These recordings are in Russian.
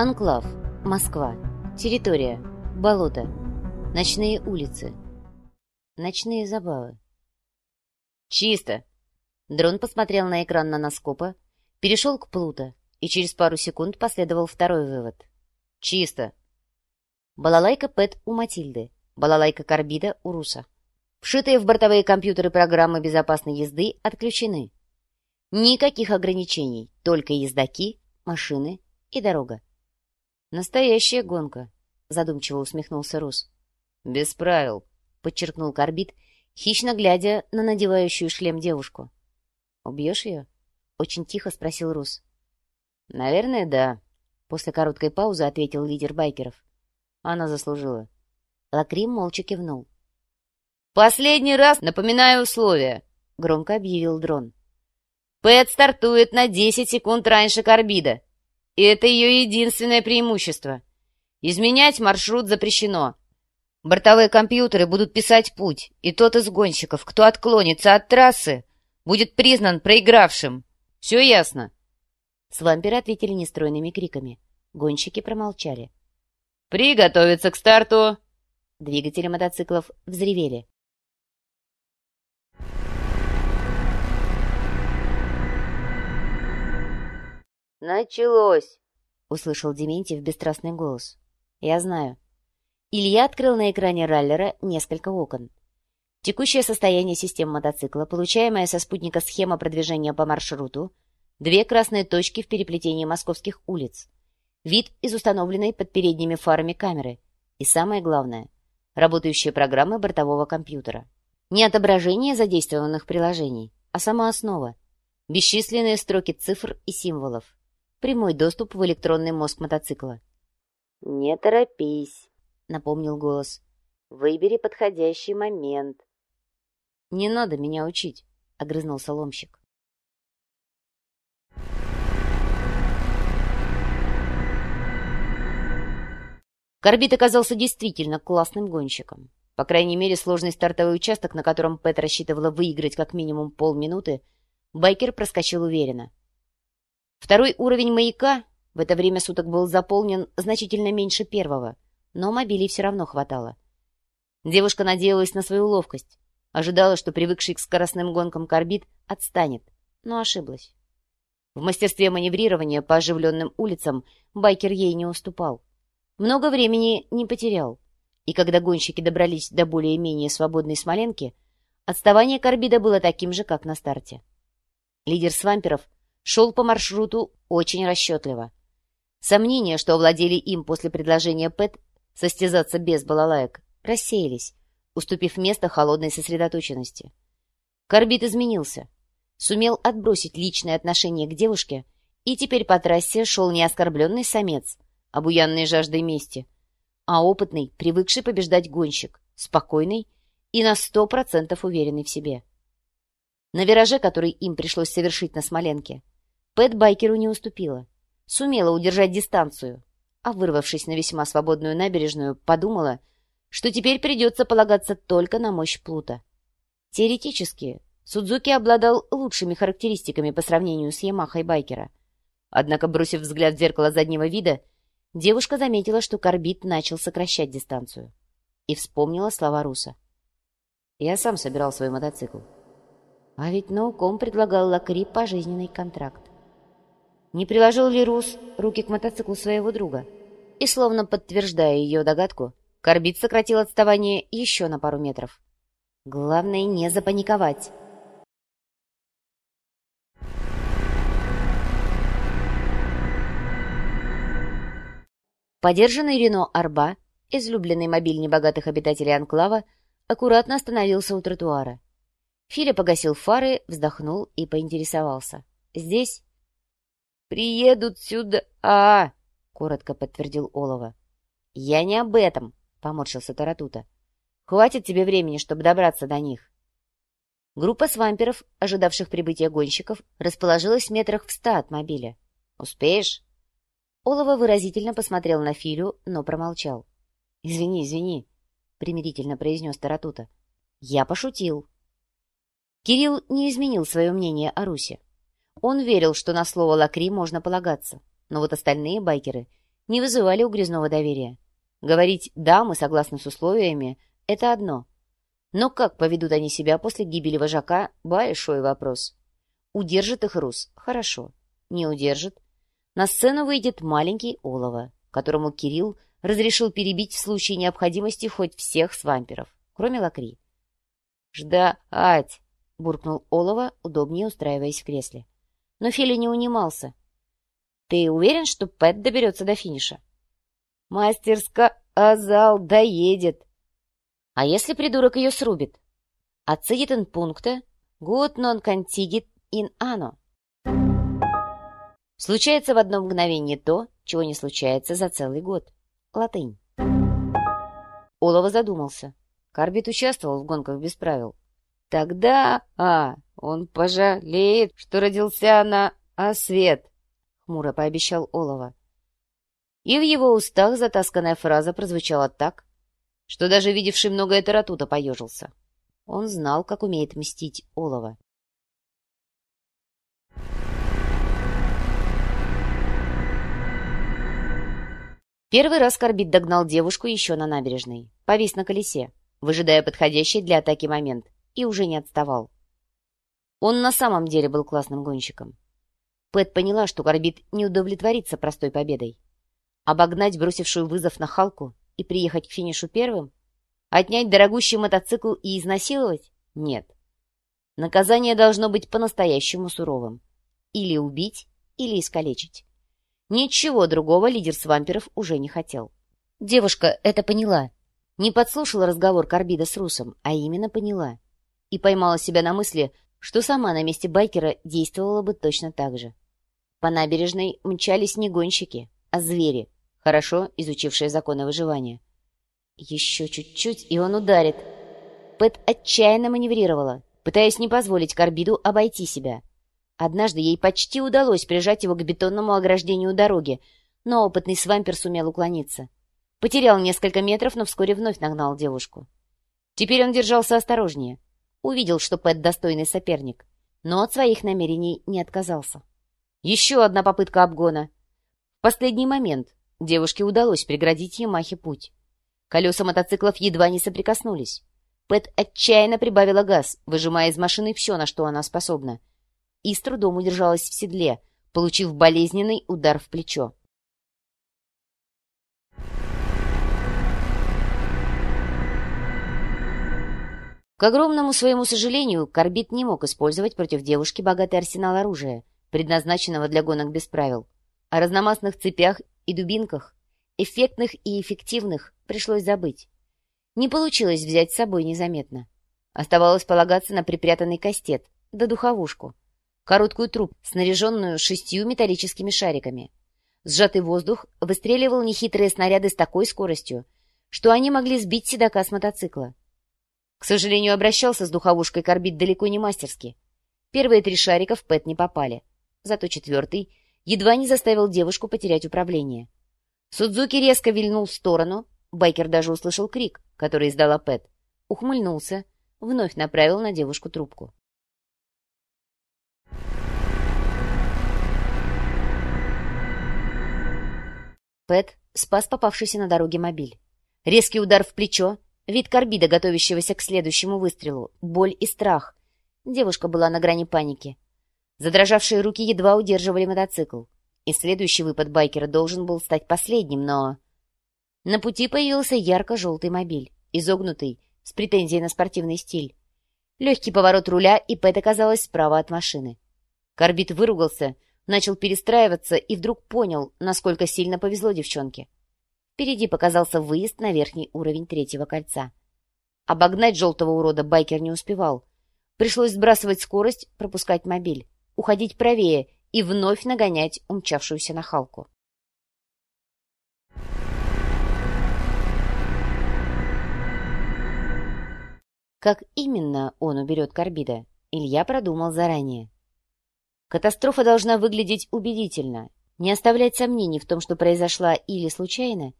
Анклав. Москва. Территория. Болото. Ночные улицы. Ночные забавы. «Чисто!» Дрон посмотрел на экран наноскопа, перешел к Плута, и через пару секунд последовал второй вывод. «Чисто!» Балалайка Пэт у Матильды, балалайка Карбида у Руса. Вшитые в бортовые компьютеры программы безопасной езды отключены. Никаких ограничений, только ездаки, машины и дорога. «Настоящая гонка», — задумчиво усмехнулся Рус. «Без правил», — подчеркнул Карбит, хищно глядя на надевающую шлем девушку. «Убьешь ее?» — очень тихо спросил Рус. «Наверное, да», — после короткой паузы ответил лидер байкеров. Она заслужила. Лакрим молча кивнул. «Последний раз напоминаю условия», — громко объявил дрон. Пэт стартует на 10 секунд раньше Карбида. И это ее единственное преимущество. Изменять маршрут запрещено. Бортовые компьютеры будут писать путь, и тот из гонщиков, кто отклонится от трассы, будет признан проигравшим. Все ясно?» Свамперы ответили нестройными криками. Гонщики промолчали. «Приготовиться к старту!» Двигатели мотоциклов взревели. «Началось!» — услышал Дементьев бесстрастный голос. «Я знаю». Илья открыл на экране раллера несколько окон. Текущее состояние систем мотоцикла, получаемая со спутника схема продвижения по маршруту, две красные точки в переплетении московских улиц, вид из установленной под передними фарами камеры и, самое главное, работающие программы бортового компьютера. Не отображение задействованных приложений, а сама основа, бесчисленные строки цифр и символов, прямой доступ в электронный мозг мотоцикла. «Не торопись», — напомнил голос. «Выбери подходящий момент». «Не надо меня учить», — огрызнулся ломщик. Корбит оказался действительно классным гонщиком. По крайней мере, сложный стартовый участок, на котором Пэт рассчитывала выиграть как минимум полминуты, байкер проскочил уверенно. Второй уровень маяка в это время суток был заполнен значительно меньше первого, но мобилей все равно хватало. Девушка надеялась на свою ловкость, ожидала, что привыкший к скоростным гонкам корбит отстанет, но ошиблась. В мастерстве маневрирования по оживленным улицам байкер ей не уступал. Много времени не потерял, и когда гонщики добрались до более-менее свободной Смоленки, отставание Корбида было таким же, как на старте. Лидер свамперов шел по маршруту очень расчетливо. Сомнения, что овладели им после предложения Пэт состязаться без балалаек, рассеялись, уступив место холодной сосредоточенности. Корбит изменился, сумел отбросить личное отношение к девушке, и теперь по трассе шел не оскорбленный самец, обуянный жаждой мести, а опытный, привыкший побеждать гонщик, спокойный и на сто процентов уверенный в себе. На вираже, который им пришлось совершить на Смоленке, Пэт байкеру не уступила. Сумела удержать дистанцию, а вырвавшись на весьма свободную набережную, подумала, что теперь придется полагаться только на мощь Плута. Теоретически, Судзуки обладал лучшими характеристиками по сравнению с Ямахой байкера. Однако, бросив взгляд в зеркало заднего вида, девушка заметила, что Корбит начал сокращать дистанцию. И вспомнила слова Руса. «Я сам собирал свой мотоцикл. А ведь науком предлагал Лакри пожизненный контракт. Не приложил ли Рус руки к мотоциклу своего друга? И, словно подтверждая ее догадку, Корбит сократил отставание еще на пару метров. Главное не запаниковать. Подержанный Рено Арба, излюбленный мобиль небогатых обитателей Анклава, аккуратно остановился у тротуара. Филя погасил фары, вздохнул и поинтересовался. «Здесь?» «Приедут сюда...» а коротко подтвердил Олова. «Я не об этом», — поморщился Таратута. «Хватит тебе времени, чтобы добраться до них». Группа свамперов, ожидавших прибытия гонщиков, расположилась в метрах в ста от мобиля. «Успеешь?» Олова выразительно посмотрел на Филю, но промолчал. «Извини, извини», — примирительно произнес Таратута. «Я пошутил». Кирилл не изменил свое мнение о Русе. Он верил, что на слово Лакри можно полагаться, но вот остальные байкеры не вызывали у Грязнова доверия. Говорить «да, мы согласны с условиями» — это одно. Но как поведут они себя после гибели вожака — большой вопрос. Удержит их Рус — хорошо. Не удержит. На сцену выйдет маленький Олова, которому Кирилл разрешил перебить в случае необходимости хоть всех свамперов, кроме Лакри. «Ждать!» — буркнул Олова, удобнее устраиваясь в кресле. Но Фили не унимался. «Ты уверен, что Пэт доберется до финиша?» «Мастер сказал, доедет!» «А если придурок ее срубит?» «Отцедит ин пункта, гуд нон контигит ин ано». Случается в одно мгновение то, чего не случается за целый год. Латынь. Олова задумался. Карбит участвовал в гонках без правил. Тогда, а, он пожалеет, что родился на освет, хмуро пообещал Олова. И в его устах затасканная фраза прозвучала так, что даже видевший многое Таратута поежился. Он знал, как умеет мстить Олова. Первый раз Корбит догнал девушку еще на набережной. Повис на колесе, выжидая подходящий для атаки момент, и уже не отставал. Он на самом деле был классным гонщиком. Пэт поняла, что Корбит не удовлетворится простой победой. Обогнать бросившую вызов на Халку и приехать к финишу первым? Отнять дорогущий мотоцикл и изнасиловать? Нет. Наказание должно быть по-настоящему суровым. Или убить, или искалечить. Ничего другого лидер свамперов уже не хотел. Девушка это поняла. Не подслушала разговор Карбида с Русом, а именно поняла. И поймала себя на мысли, что сама на месте байкера действовала бы точно так же. По набережной мчались не гонщики, а звери, хорошо изучившие законы выживания. Еще чуть-чуть, и он ударит. Пэт отчаянно маневрировала, пытаясь не позволить Карбиду обойти себя. Однажды ей почти удалось прижать его к бетонному ограждению дороги, но опытный свампер сумел уклониться. Потерял несколько метров, но вскоре вновь нагнал девушку. Теперь он держался осторожнее. Увидел, что Пэт достойный соперник, но от своих намерений не отказался. Еще одна попытка обгона. В последний момент девушке удалось преградить Ямахе путь. Колеса мотоциклов едва не соприкоснулись. Пэт отчаянно прибавила газ, выжимая из машины все, на что она способна — и с трудом удержалась в седле, получив болезненный удар в плечо. К огромному своему сожалению, Корбит не мог использовать против девушки богатый арсенал оружия, предназначенного для гонок без правил. О разномастных цепях и дубинках, эффектных и эффективных, пришлось забыть. Не получилось взять с собой незаметно. Оставалось полагаться на припрятанный кастет, да духовушку — короткую трубку, снаряженную шестью металлическими шариками. Сжатый воздух выстреливал нехитрые снаряды с такой скоростью, что они могли сбить седока с мотоцикла. К сожалению, обращался с духовушкой Корбит далеко не мастерски. Первые три шарика в Пэт не попали, зато четвертый едва не заставил девушку потерять управление. Судзуки резко вильнул в сторону, байкер даже услышал крик, который издала Пэт, ухмыльнулся, вновь направил на девушку трубку. Пэт спас попавшийся на дороге мобиль. Резкий удар в плечо, вид карбида, готовящегося к следующему выстрелу, боль и страх. Девушка была на грани паники. Задрожавшие руки едва удерживали мотоцикл. И следующий выпад байкера должен был стать последним, но... На пути появился ярко-желтый мобиль, изогнутый, с претензией на спортивный стиль. Легкий поворот руля, и Пэт оказалась справа от машины. Карбит выругался — начал перестраиваться и вдруг понял, насколько сильно повезло девчонке. Впереди показался выезд на верхний уровень третьего кольца. Обогнать желтого урода байкер не успевал. Пришлось сбрасывать скорость, пропускать мобиль, уходить правее и вновь нагонять умчавшуюся на Халку. Как именно он уберет Карбида, Илья продумал заранее. Катастрофа должна выглядеть убедительно, не оставлять сомнений в том, что произошла или случайно,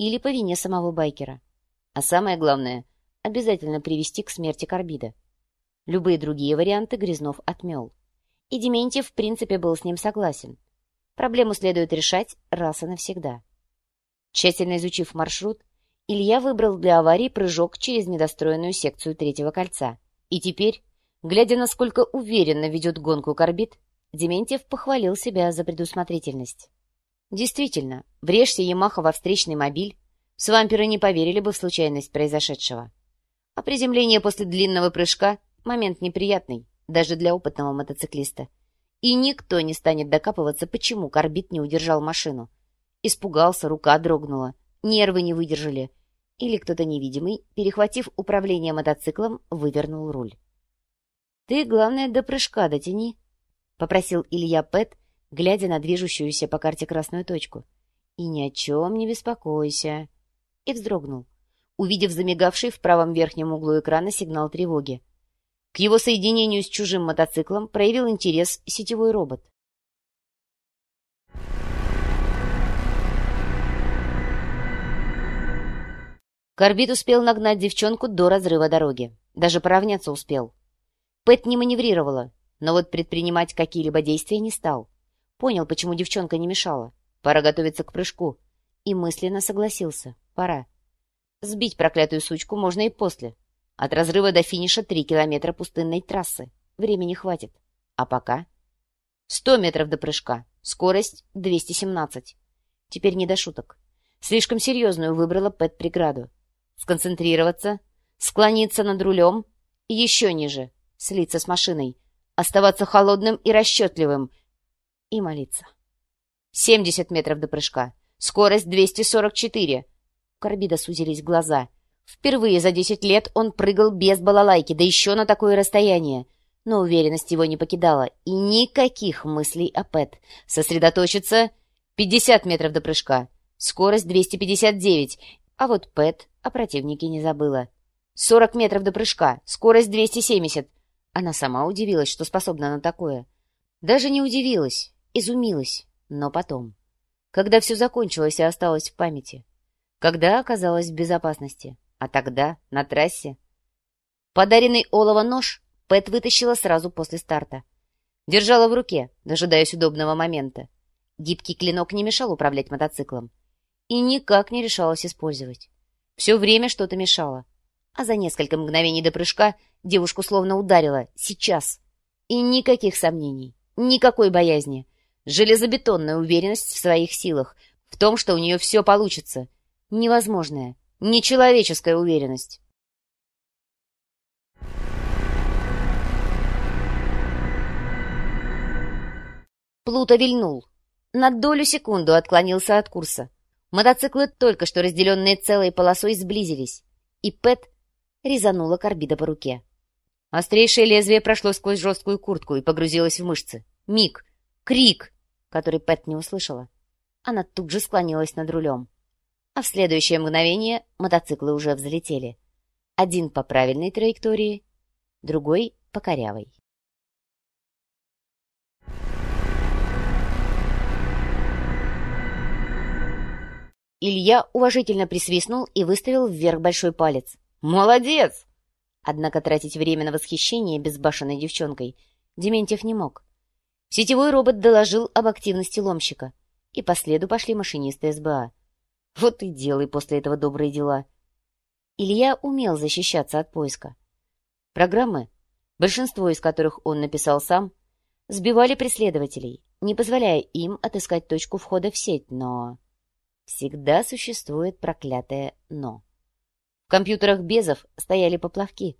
или по вине самого байкера. А самое главное, обязательно привести к смерти Карбида. Любые другие варианты Грязнов отмел. И Дементьев, в принципе, был с ним согласен. Проблему следует решать раз и навсегда. Тщательно изучив маршрут, Илья выбрал для аварии прыжок через недостроенную секцию третьего кольца. И теперь, глядя, насколько уверенно ведет гонку Корбит, Дементьев похвалил себя за предусмотрительность. Действительно, врежься Ямаха во встречный мобиль, свамперы не поверили бы в случайность произошедшего. А приземление после длинного прыжка — момент неприятный, даже для опытного мотоциклиста. И никто не станет докапываться, почему Корбит не удержал машину. Испугался, рука дрогнула, нервы не выдержали. Или кто-то невидимый, перехватив управление мотоциклом, вывернул руль. «Ты, главное, до прыжка дотяни», — попросил Илья Пэт, глядя на движущуюся по карте красную точку. «И ни о чем не беспокойся». И вздрогнул, увидев замигавший в правом верхнем углу экрана сигнал тревоги. К его соединению с чужим мотоциклом проявил интерес сетевой робот. Корбит успел нагнать девчонку до разрыва дороги. Даже поравняться успел. Пэт не маневрировала, но вот предпринимать какие-либо действия не стал. Понял, почему девчонка не мешала. Пора готовиться к прыжку. И мысленно согласился. Пора. Сбить проклятую сучку можно и после. От разрыва до финиша три километра пустынной трассы. Времени хватит. А пока... Сто метров до прыжка. Скорость 217. Теперь не до шуток. Слишком серьезную выбрала Пэт преграду. Сконцентрироваться, склониться над рулем, еще ниже, слиться с машиной, оставаться холодным и расчетливым, и молиться. 70 метров до прыжка. Скорость 244. У Карбида сузились глаза. Впервые за 10 лет он прыгал без балалайки, да еще на такое расстояние. Но уверенность его не покидала. И никаких мыслей о Пэт. Сосредоточиться. 50 метров до прыжка. Скорость 259. А вот Пэт о противнике не забыла. 40 метров до прыжка. Скорость 270. Она сама удивилась, что способна на такое. Даже не удивилась изумилась, но потом. Когда все закончилось и осталось в памяти. Когда оказалась в безопасности. А тогда, на трассе. Подаренный олово нож Пэт вытащила сразу после старта. Держала в руке, дожидаясь удобного момента. Гибкий клинок не мешал управлять мотоциклом. И никак не решалась использовать. Все время что-то мешало. А за несколько мгновений до прыжка девушку словно ударило. Сейчас. И никаких сомнений. Никакой боязни железобетонная уверенность в своих силах, в том, что у нее все получится. Невозможная, нечеловеческая уверенность. Плуто вильнул. На долю секунду отклонился от курса. Мотоциклы, только что разделенные целой полосой, сблизились. И Пэт резанула карбида по руке. Острейшее лезвие прошло сквозь жесткую куртку и погрузилось в мышцы. Миг. Крик который Пэт не услышала. Она тут же склонилась над рулем. А в следующее мгновение мотоциклы уже взлетели. Один по правильной траектории, другой по корявой. Илья уважительно присвистнул и выставил вверх большой палец. «Молодец!» Однако тратить время на восхищение безбашенной девчонкой Дементьев не мог. Сетевой робот доложил об активности ломщика, и по следу пошли машинисты СБА. Вот и делай после этого добрые дела. Илья умел защищаться от поиска. Программы, большинство из которых он написал сам, сбивали преследователей, не позволяя им отыскать точку входа в сеть, но... Всегда существует проклятое «но». В компьютерах Безов стояли поплавки,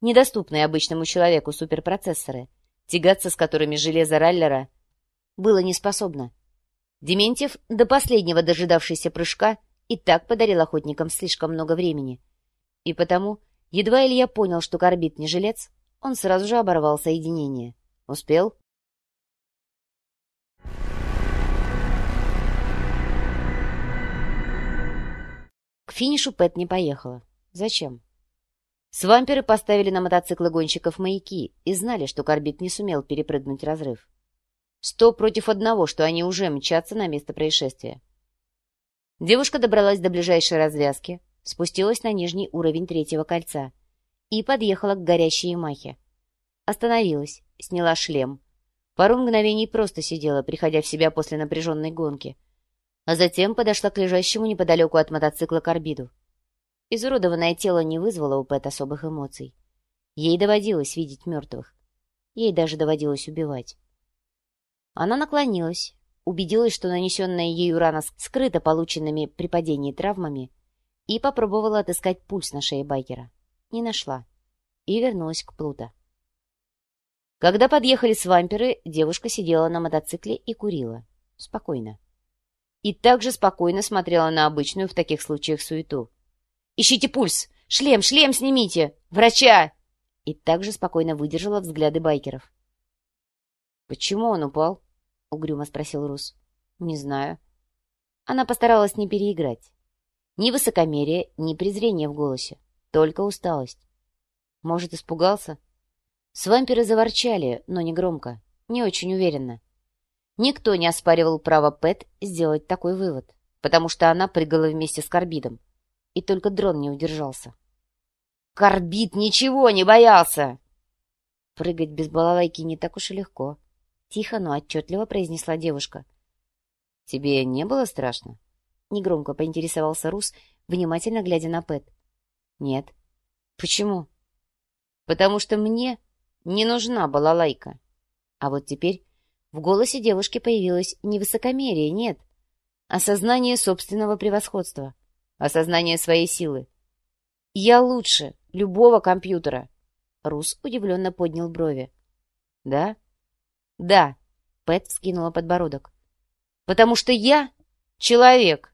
недоступные обычному человеку суперпроцессоры — тягаться с которыми железо Раллера было неспособно. Дементьев, до последнего дожидавшийся прыжка, и так подарил охотникам слишком много времени. И потому, едва Илья понял, что Корбит не жилец, он сразу же оборвал соединение. Успел? К финишу Пэт не поехала. Зачем? Свамперы поставили на мотоциклы гонщиков маяки и знали, что Корбит не сумел перепрыгнуть разрыв. Сто против одного, что они уже мчатся на место происшествия. Девушка добралась до ближайшей развязки, спустилась на нижний уровень третьего кольца и подъехала к горящей Ямахе. Остановилась, сняла шлем. Пару мгновений просто сидела, приходя в себя после напряженной гонки. а затем подошла к лежащему неподалеку от мотоцикла карбиду. Изуродованное тело не вызвало у Пэт особых эмоций. Ей доводилось видеть мертвых. Ей даже доводилось убивать. Она наклонилась, убедилась, что нанесенная ею рана скрыта полученными при падении травмами, и попробовала отыскать пульс на шее байкера. Не нашла. И вернулась к Плута. Когда подъехали свамперы, девушка сидела на мотоцикле и курила. Спокойно. И также спокойно смотрела на обычную в таких случаях суету. «Ищите пульс! Шлем, шлем снимите! Врача!» И также спокойно выдержала взгляды байкеров. «Почему он упал?» — угрюмо спросил Рус. «Не знаю». Она постаралась не переиграть. Ни высокомерие, ни презрение в голосе. Только усталость. Может, испугался? Свамперы заворчали, но не громко, не очень уверенно. Никто не оспаривал право Пэт сделать такой вывод, потому что она прыгала вместе с Карбидом. И только дрон не удержался. «Карбид ничего не боялся!» Прыгать без балалайки не так уж и легко. Тихо, но отчетливо произнесла девушка. «Тебе не было страшно?» Негромко поинтересовался Рус, внимательно глядя на Пэт. «Нет». «Почему?» «Потому что мне не нужна балалайка». А вот теперь в голосе девушки появилось не высокомерие, нет, а сознание собственного превосходства, осознание своей силы. «Я лучше любого компьютера!» Рус удивленно поднял брови. «Да?» «Да», — Пэт вскинула подбородок. «Потому что я человек!»